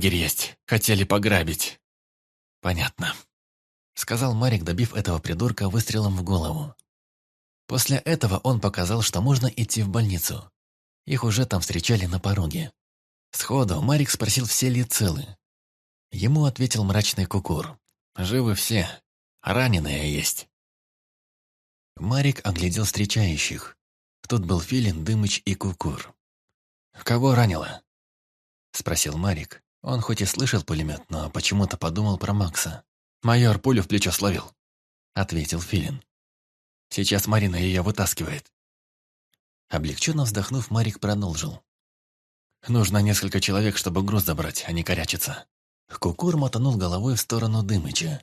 Есть. Хотели пограбить. Понятно. Сказал Марик, добив этого придурка выстрелом в голову. После этого он показал, что можно идти в больницу. Их уже там встречали на пороге. Сходу Марик спросил, все ли целы. Ему ответил мрачный кукур. «Живы все. Раненые есть». Марик оглядел встречающих. Тут был Филин, Дымыч и Кукур. «Кого ранило?» Спросил Марик. Он хоть и слышал пулемет, но почему-то подумал про Макса. «Майор пулю в плечо словил», — ответил Филин. «Сейчас Марина ее вытаскивает». Облегченно вздохнув, Марик продолжил. «Нужно несколько человек, чтобы груз забрать, а не корячиться». Кукур мотанул головой в сторону Дымыча.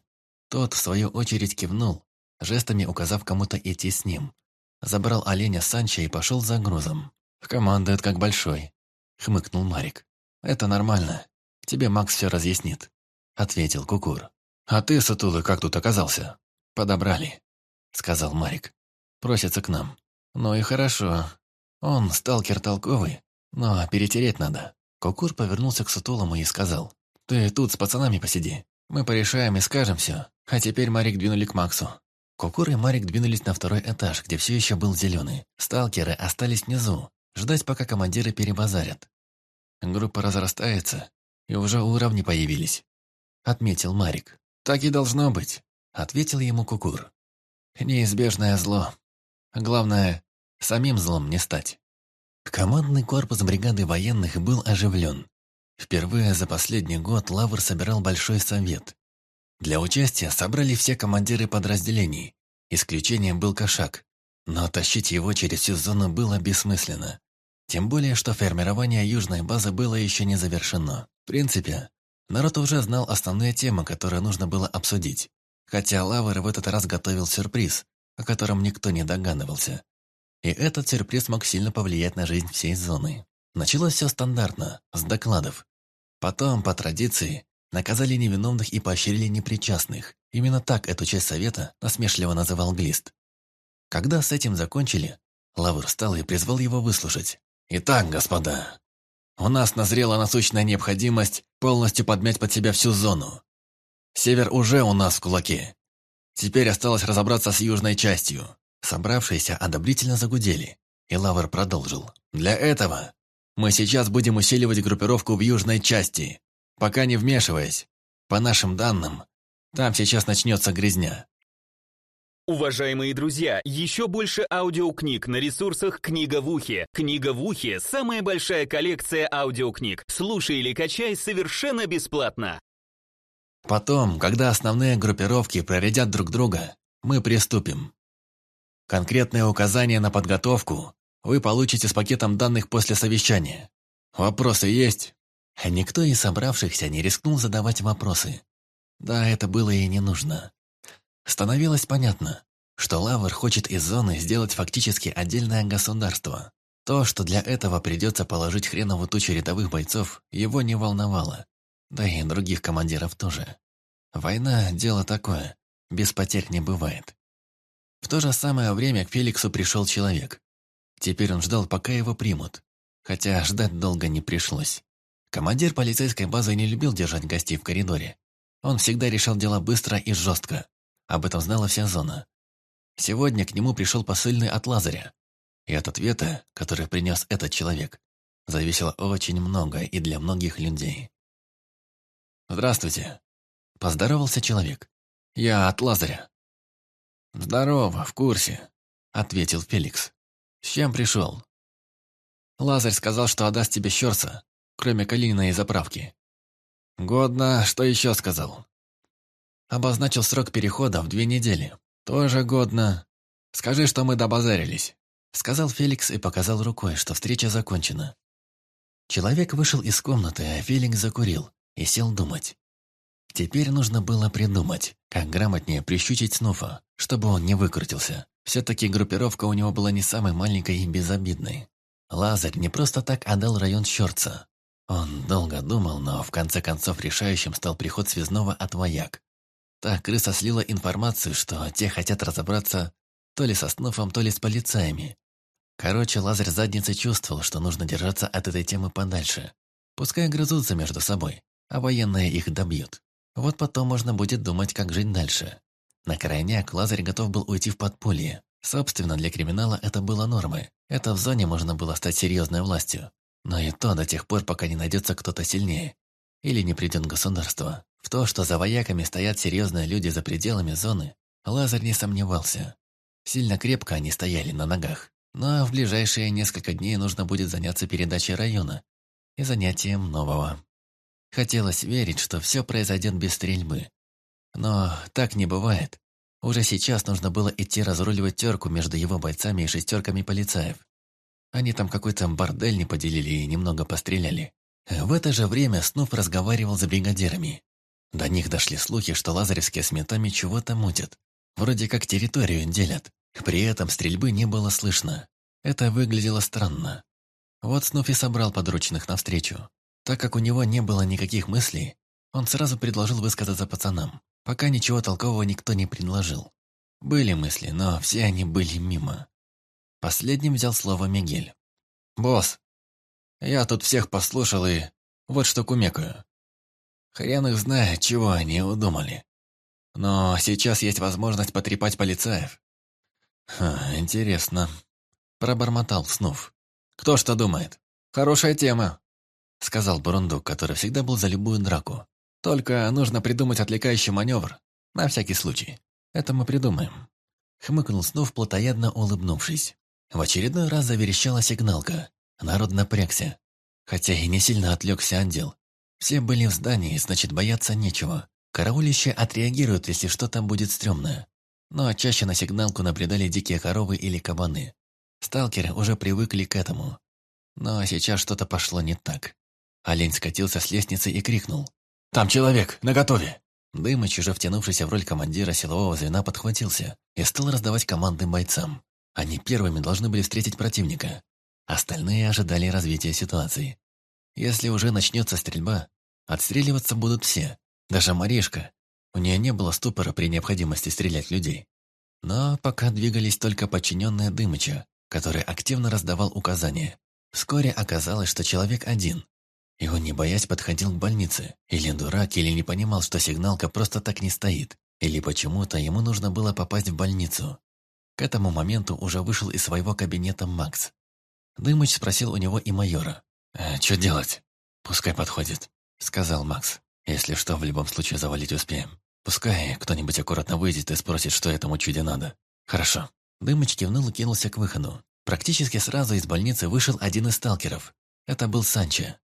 Тот, в свою очередь, кивнул, жестами указав кому-то идти с ним. Забрал оленя Санча и пошел за грузом. «Командует как большой», — хмыкнул Марик. «Это нормально. Тебе Макс все разъяснит», — ответил Кукур. «А ты, Сатулы, как тут оказался?» «Подобрали», — сказал Марик. «Просится к нам». «Ну и хорошо. Он сталкер толковый, но перетереть надо». Кукур повернулся к Сатулому и сказал. «Ты тут с пацанами посиди. Мы порешаем и скажем все. А теперь Марик двинули к Максу». Кукур и Марик двинулись на второй этаж, где все еще был зеленый. Сталкеры остались внизу, ждать, пока командиры перебазарят. Группа разрастается, и уже уровни появились», — отметил Марик. «Так и должно быть», — ответил ему Кукур. «Неизбежное зло. Главное, самим злом не стать». Командный корпус бригады военных был оживлен. Впервые за последний год Лавр собирал большой совет. Для участия собрали все командиры подразделений. Исключением был Кошак, но тащить его через всю зону было бессмысленно. Тем более, что формирование южной базы было еще не завершено. Принципе, народ уже знал основные темы, которые нужно было обсудить. Хотя Лавр в этот раз готовил сюрприз, о котором никто не догадывался. И этот сюрприз мог сильно повлиять на жизнь всей зоны. Началось все стандартно, с докладов. Потом, по традиции, наказали невиновных и поощрили непричастных. Именно так эту часть совета насмешливо называл Глист. Когда с этим закончили, Лавр встал и призвал его выслушать. Итак, господа, у нас назрела насущная необходимость полностью подмять под себя всю зону. Север уже у нас в кулаке. Теперь осталось разобраться с южной частью. Собравшиеся одобрительно загудели, и Лавр продолжил. Для этого мы сейчас будем усиливать группировку в южной части, пока не вмешиваясь. По нашим данным, там сейчас начнется грязня. Уважаемые друзья, еще больше аудиокниг на ресурсах «Книга в ухе». «Книга в ухе» — самая большая коллекция аудиокниг. Слушай или качай совершенно бесплатно. Потом, когда основные группировки проредят друг друга, мы приступим. Конкретные указания на подготовку вы получите с пакетом данных после совещания. Вопросы есть? Никто из собравшихся не рискнул задавать вопросы. Да, это было и не нужно. Становилось понятно, что Лавр хочет из зоны сделать фактически отдельное государство. То, что для этого придется положить хренову тучу рядовых бойцов, его не волновало. Да и других командиров тоже. Война – дело такое, без потерь не бывает. В то же самое время к Феликсу пришел человек. Теперь он ждал, пока его примут. Хотя ждать долго не пришлось. Командир полицейской базы не любил держать гостей в коридоре. Он всегда решал дела быстро и жестко. Об этом знала вся зона. Сегодня к нему пришел посыльный от Лазаря. И от ответа, который принес этот человек, зависело очень многое и для многих людей. «Здравствуйте», — поздоровался человек. «Я от Лазаря». «Здорово, в курсе», — ответил Феликс. «С чем пришел?» «Лазарь сказал, что отдаст тебе щерса, кроме Калининой заправки». «Годно, что еще сказал?» Обозначил срок перехода в две недели. Тоже годно. Скажи, что мы добазарились. Сказал Феликс и показал рукой, что встреча закончена. Человек вышел из комнаты, а Феликс закурил и сел думать. Теперь нужно было придумать, как грамотнее прищучить Снуфа, чтобы он не выкрутился. Все-таки группировка у него была не самой маленькой и безобидной. Лазарь не просто так отдал район Щорца. Он долго думал, но в конце концов решающим стал приход связного от вояк. Та крыса слила информацию, что те хотят разобраться то ли со Снуфом, то ли с полицаями. Короче, Лазарь задницей, чувствовал, что нужно держаться от этой темы подальше. Пускай грызутся между собой, а военные их добьют. Вот потом можно будет думать, как жить дальше. На крайняк Лазарь готов был уйти в подполье. Собственно, для криминала это было нормой. Это в зоне можно было стать серьезной властью. Но и то до тех пор, пока не найдется кто-то сильнее. Или не придет государство. В то, что за вояками стоят серьезные люди за пределами зоны, Лазарь не сомневался. Сильно крепко они стояли на ногах. Но в ближайшие несколько дней нужно будет заняться передачей района и занятием нового. Хотелось верить, что все произойдет без стрельбы. Но так не бывает. Уже сейчас нужно было идти разруливать терку между его бойцами и шестерками полицаев. Они там какой-то бордель не поделили и немного постреляли. В это же время Снуф разговаривал с бригадирами. До них дошли слухи, что лазаревские с ментами чего-то мутят. Вроде как территорию делят. При этом стрельбы не было слышно. Это выглядело странно. Вот Снуф и собрал подручных навстречу. Так как у него не было никаких мыслей, он сразу предложил высказаться пацанам, пока ничего толкового никто не предложил. Были мысли, но все они были мимо. Последним взял слово Мигель. «Босс, я тут всех послушал и вот что кумекаю. Хрен их знает, чего они удумали. Но сейчас есть возможность потрепать полицаев. Ха, интересно. Пробормотал Снув. Кто что думает? Хорошая тема. Сказал Бурундук, который всегда был за любую драку. Только нужно придумать отвлекающий маневр. На всякий случай. Это мы придумаем. Хмыкнул Снув, плотоядно улыбнувшись. В очередной раз заверещала сигналка. Народ напрягся. Хотя и не сильно отвлекся отдел. Все были в здании, значит, бояться нечего. Караулище отреагирует, если что-то будет стрёмное. Но чаще на сигналку наблюдали дикие коровы или кабаны. Сталкеры уже привыкли к этому. Но сейчас что-то пошло не так. Олень скатился с лестницы и крикнул. «Там человек! Наготове!» Дымыч, уже втянувшийся в роль командира силового звена, подхватился и стал раздавать команды бойцам. Они первыми должны были встретить противника. Остальные ожидали развития ситуации. Если уже начнется стрельба, отстреливаться будут все, даже Маришка. У нее не было ступора при необходимости стрелять людей. Но пока двигались только подчиненные Дымыча, который активно раздавал указания. Вскоре оказалось, что человек один. И он, не боясь, подходил к больнице. Или дурак, или не понимал, что сигналка просто так не стоит. Или почему-то ему нужно было попасть в больницу. К этому моменту уже вышел из своего кабинета Макс. Дымыч спросил у него и майора. «Э, «Что делать?» «Пускай подходит», — сказал Макс. «Если что, в любом случае завалить успеем. Пускай кто-нибудь аккуратно выйдет и спросит, что этому чуде надо». «Хорошо». Дымыч кивнул и кинулся к выходу. Практически сразу из больницы вышел один из сталкеров. Это был Санчо.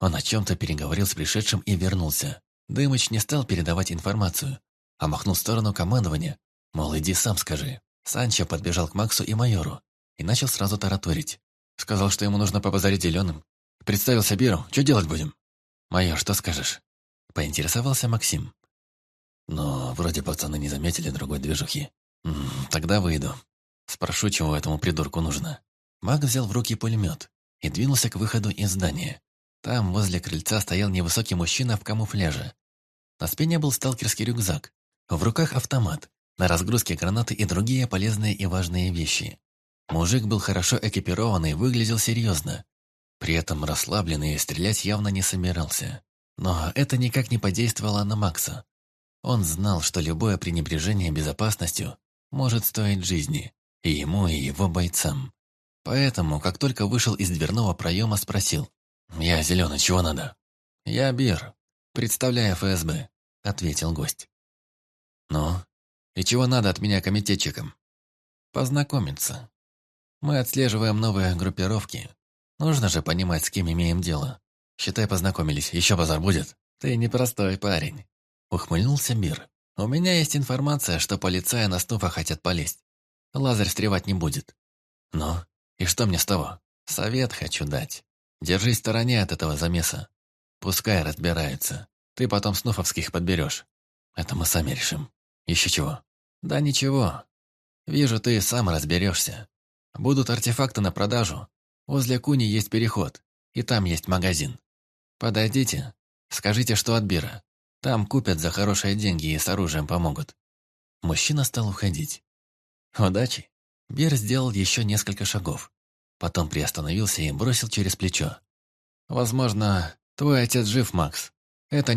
Он о чем-то переговорил с пришедшим и вернулся. Дымыч не стал передавать информацию, а махнул в сторону командования. Мол, иди сам скажи. Санчо подбежал к Максу и майору и начал сразу тараторить. Сказал, что ему нужно побазарить зеленым, Представился Биру. Что делать будем? Майор, что скажешь? Поинтересовался Максим. Но вроде пацаны не заметили другой движухи. М -м, тогда выйду. Спрошу, чего этому придурку нужно. Маг взял в руки пулемет и двинулся к выходу из здания. Там, возле крыльца, стоял невысокий мужчина в камуфляже. На спине был сталкерский рюкзак. В руках автомат, на разгрузке гранаты и другие полезные и важные вещи. Мужик был хорошо экипирован и выглядел серьезно. При этом расслабленный и стрелять явно не собирался. Но это никак не подействовало на Макса. Он знал, что любое пренебрежение безопасностью может стоить жизни, и ему, и его бойцам. Поэтому, как только вышел из дверного проема, спросил. «Я зеленый, чего надо?» «Я Бир, представляю ФСБ», — ответил гость. «Ну, и чего надо от меня комитетчикам?» «Познакомиться. Мы отслеживаем новые группировки, Нужно же понимать, с кем имеем дело. Считай, познакомились. Еще базар будет. Ты непростой парень. Ухмыльнулся Мир. У меня есть информация, что полицаи на Снуфа хотят полезть. Лазарь встревать не будет. Ну, и что мне с того? Совет хочу дать. Держись в стороне от этого замеса. Пускай разбираются. Ты потом снуфовских подберешь. Это мы сами решим. Еще чего? Да ничего. Вижу, ты сам разберешься. Будут артефакты на продажу. Возле Куни есть переход, и там есть магазин. Подойдите, скажите, что от Бира. Там купят за хорошие деньги и с оружием помогут». Мужчина стал уходить. «Удачи!» Бир сделал еще несколько шагов. Потом приостановился и бросил через плечо. «Возможно, твой отец жив, Макс. Это